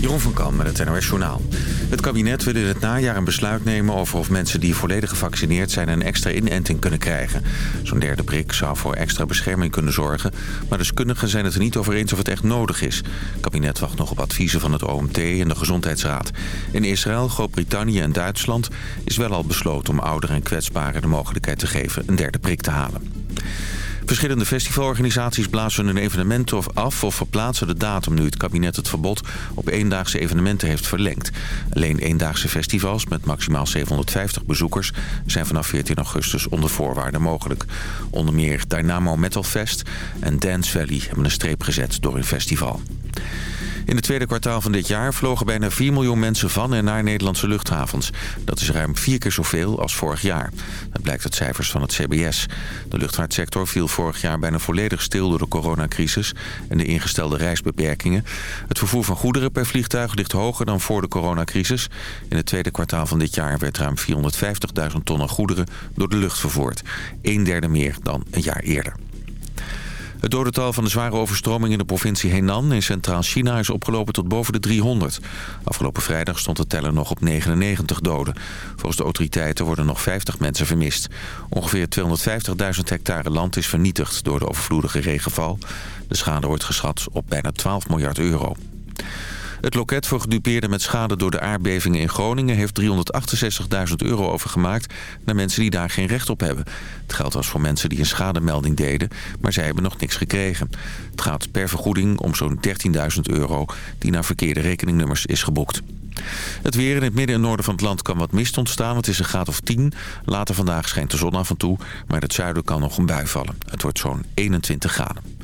Jeroen van Kam met het NOS Journaal. Het kabinet wil in het najaar een besluit nemen over of mensen die volledig gevaccineerd zijn een extra inenting kunnen krijgen. Zo'n derde prik zou voor extra bescherming kunnen zorgen, maar deskundigen zijn het er niet over eens of het echt nodig is. Het kabinet wacht nog op adviezen van het OMT en de Gezondheidsraad. In Israël, Groot-Brittannië en Duitsland is wel al besloten om ouderen en kwetsbaren de mogelijkheid te geven een derde prik te halen. Verschillende festivalorganisaties blazen hun evenementen af of verplaatsen de datum nu het kabinet het verbod op eendaagse evenementen heeft verlengd. Alleen eendaagse festivals met maximaal 750 bezoekers zijn vanaf 14 augustus onder voorwaarden mogelijk. Onder meer Dynamo Metal Fest en Dance Valley hebben een streep gezet door hun festival. In het tweede kwartaal van dit jaar vlogen bijna 4 miljoen mensen van en naar Nederlandse luchthavens. Dat is ruim vier keer zoveel als vorig jaar. Dat blijkt uit cijfers van het CBS. De luchtvaartsector viel vorig jaar bijna volledig stil door de coronacrisis en de ingestelde reisbeperkingen. Het vervoer van goederen per vliegtuig ligt hoger dan voor de coronacrisis. In het tweede kwartaal van dit jaar werd ruim 450.000 tonnen goederen door de lucht vervoerd. Een derde meer dan een jaar eerder. Het dodental van de zware overstroming in de provincie Henan in Centraal-China is opgelopen tot boven de 300. Afgelopen vrijdag stond de teller nog op 99 doden. Volgens de autoriteiten worden nog 50 mensen vermist. Ongeveer 250.000 hectare land is vernietigd door de overvloedige regenval. De schade wordt geschat op bijna 12 miljard euro. Het loket voor gedupeerden met schade door de aardbevingen in Groningen... heeft 368.000 euro overgemaakt naar mensen die daar geen recht op hebben. Het geld was voor mensen die een schademelding deden, maar zij hebben nog niks gekregen. Het gaat per vergoeding om zo'n 13.000 euro die naar verkeerde rekeningnummers is geboekt. Het weer in het midden en noorden van het land kan wat mist ontstaan. Het is een graad of 10. Later vandaag schijnt de zon af en toe. Maar het zuiden kan nog een bui vallen. Het wordt zo'n 21 graden.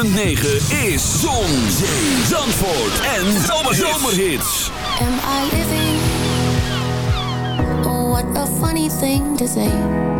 106.9 is Zon, Zee, Zandvoort en Zomerhits. Am I living? Oh, what a funny thing to say.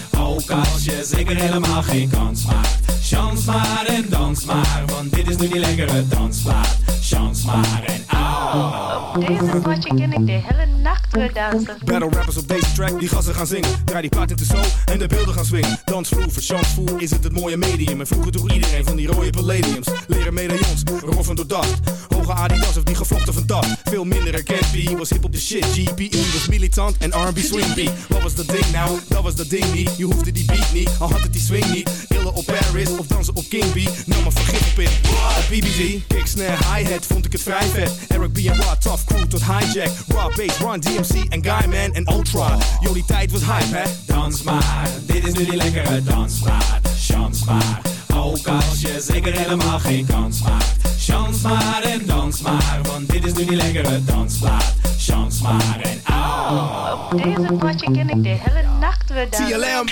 ook als je zeker helemaal geen kans maakt. Chans maar en dans maar, want dit is nu die lekkere dansmaat. Chans maar en au. Op deze potje ken ik de hele nacht weer dansen. Battle rappers op deze track, die gassen gaan zingen. Draai die plaat in de zo en de beelden gaan swingen. Dansvloer, voor chansvoer is het het mooie medium. En vroeger droeg iedereen van die rode palladiums. Leren medaillons, roffen door dacht. Hoge Adidas of die gevlochten van dag. Veel minder herkend, B was hip op de shit. GPE was militant en R&B swing. Wat was dat ding nou? Dat was dat ding niet. Je hoefde die beat niet, al had het die swing niet. Illen op Paris of dansen op King B. Nam maar vergif op in. Op BBG, kick, snare, hi-hat vond ik het vrij vet. Eric B en Rod, tough crew tot hijack. Raw bass, Run DMC en Guyman en Ultra. Yo, die tijd was hype, hè? Dans maar, dit is nu die lekkere dansmaat. Chans maar, ook als je zeker helemaal geen kans maakt. Chans maar en dans maar, want dit is nu die lekkere dansplaat. Chans maar en au. Op deze potje ken ik de hele nacht weer dansen. TLM.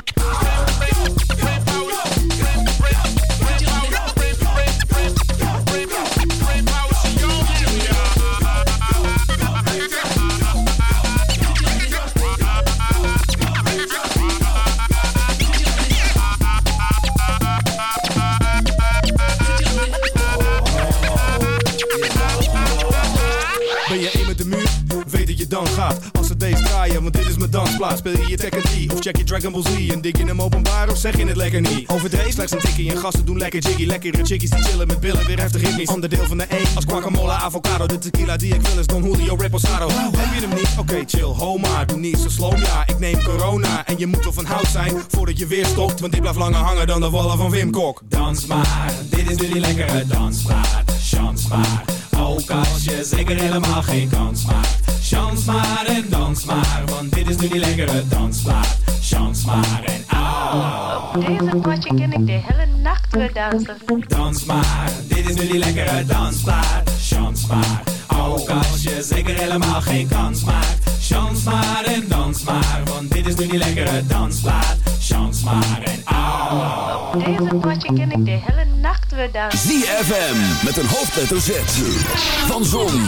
Dit dansplaats. Speel je je Tekken 3 of check je Dragon Ball Z? En dik je hem openbaar of zeg je het lekker niet? Overdreven slechts een tikkie en gasten doen lekker jiggy. Lekkere chickies die chillen met billen, weer heftig ritmisch. Onderdeel van de E als guacamole, avocado. De tequila die ik wil is Don Julio Reposado. Heb je hem niet? Oké, chill, ho maar. Doe niet zo slow, ja. Ik neem corona en je moet wel van hout zijn voordat je weer stopt. Want die blijft langer hangen dan de wallen van Wim Kok. Dans maar, dit is nu die lekkere dansplaat. Chans maar, ook als je zeker helemaal geen kans maakt. Chans maar en dans maar, want dit is nu die lekkere dansplaat. Chans maar en au. Op deze potje ken ik de hele nacht weer dansen. Dans maar, dit is nu die lekkere dansplaat. Chans maar, ook als je zeker helemaal geen kans maakt. Chans maar en dans maar, want dit is nu die lekkere dansplaat. Chans maar en au. Op deze potje ken ik de hele nacht weer dansen. ZFM met een hoofdletter Z. Van Zon,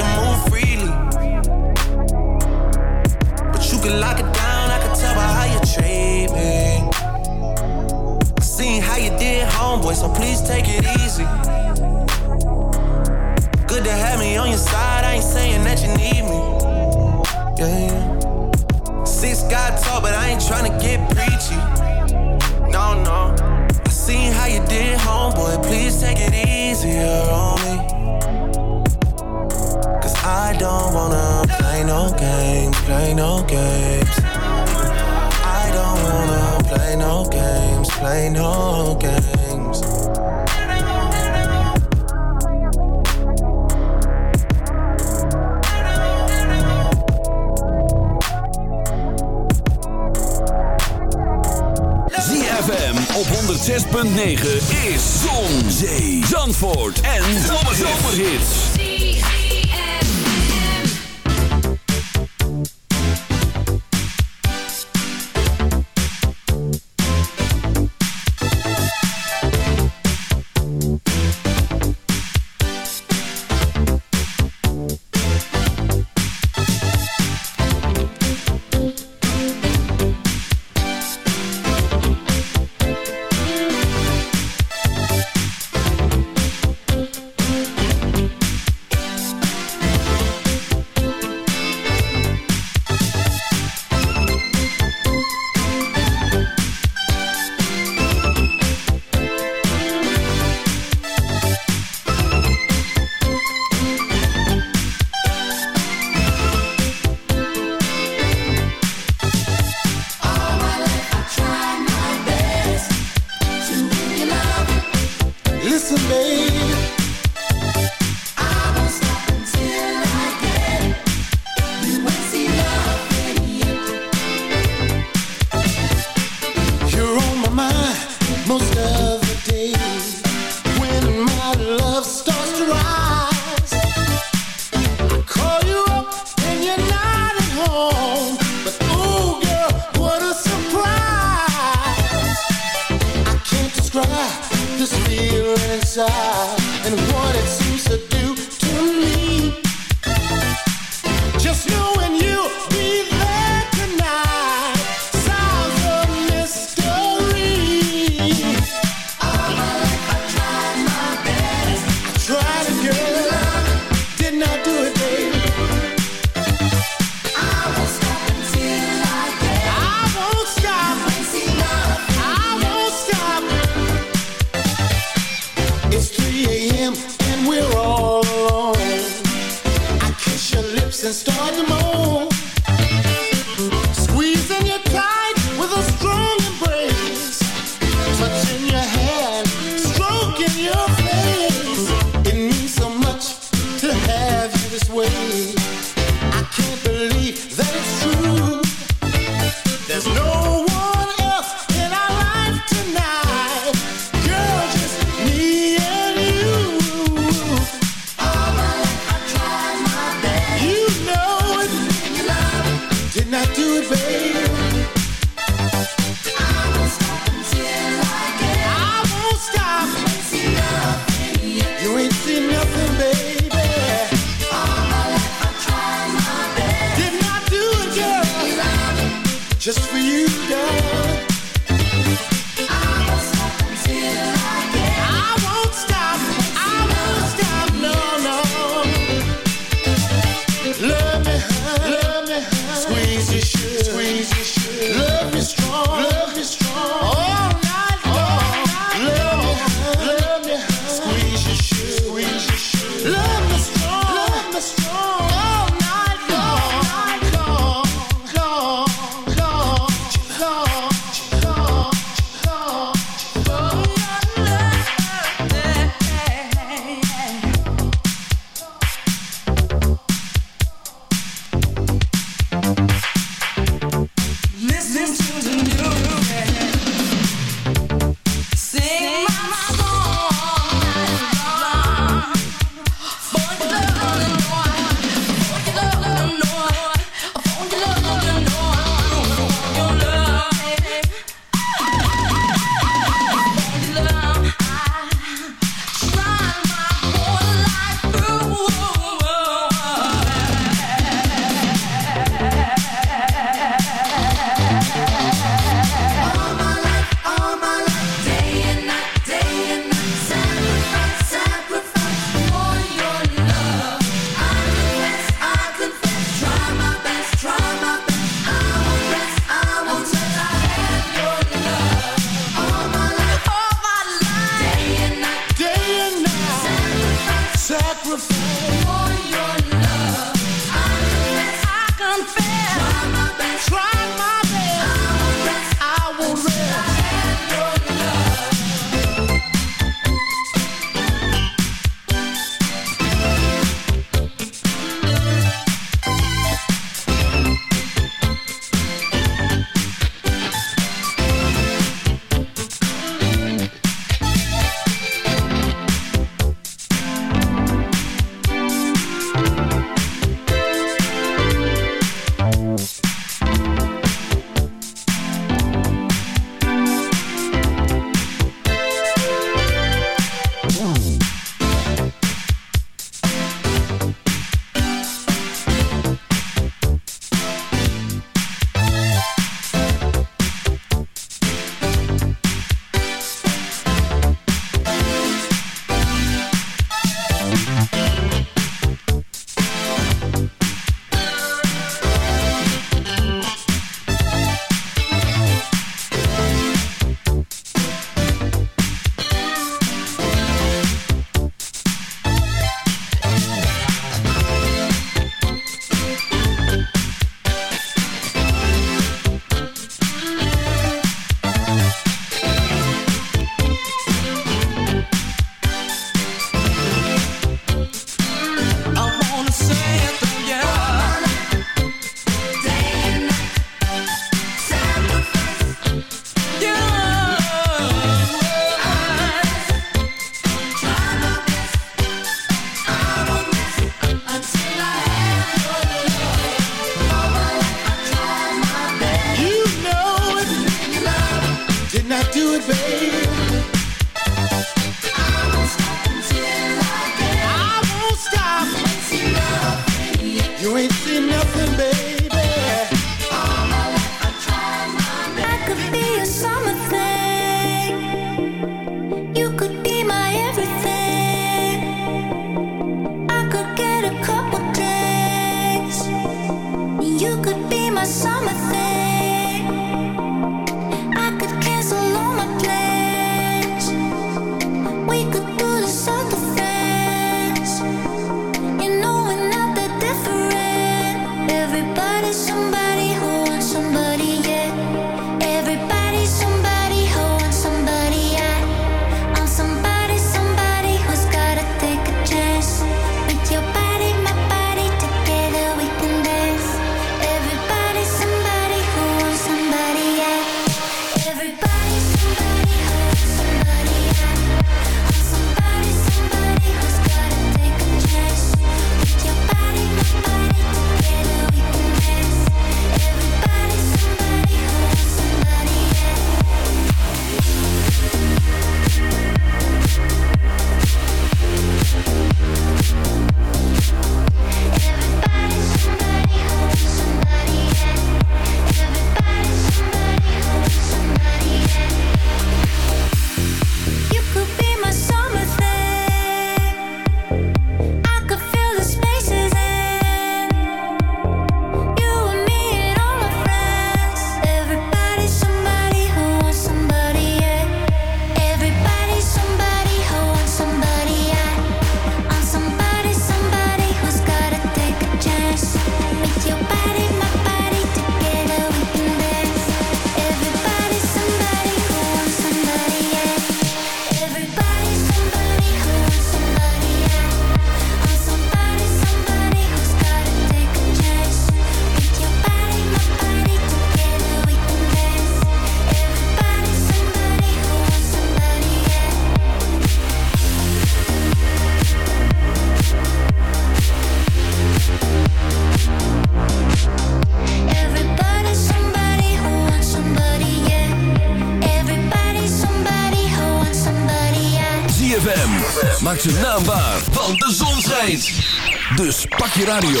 radio.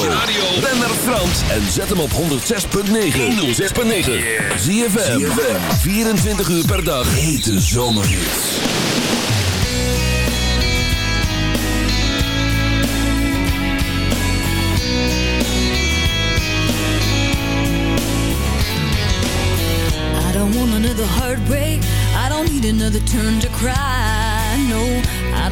Ben naar Frans en zet hem op 106.9. 106.9. Zie 24 uur per dag. Hete zomerhits. I don't want another heartbreak. I don't need another turn to cry.